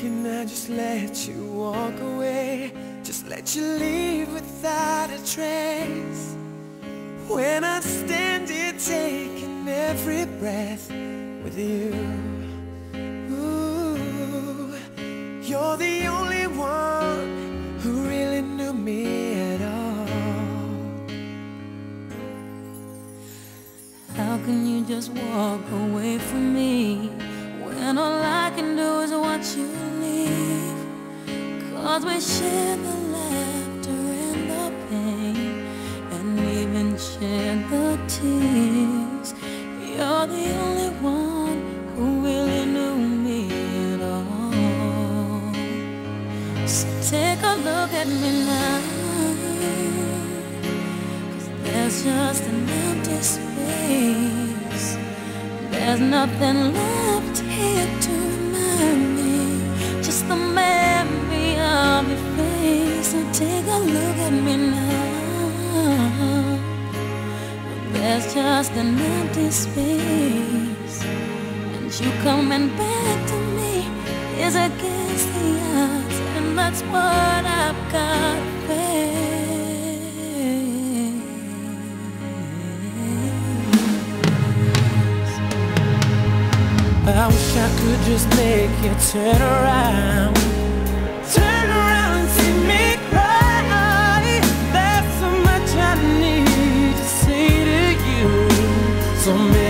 I just let you walk away? Just let you leave without a trace. When I stand here taking every breath with you. Ooh, you're the only one who really knew me at all. How can you just walk away from me when all I can do is watch you? Cause we share the laughter and the pain and even share the tears. You're the only one who really knew me at all. So take a look at me now. Cause there's just an empty space. There's nothing left here to remind me. Just the face. So take a look at me now. There's just an empty space. And you coming back to me is against the odds. And that's what I've got face. I wish I could just make you turn around so many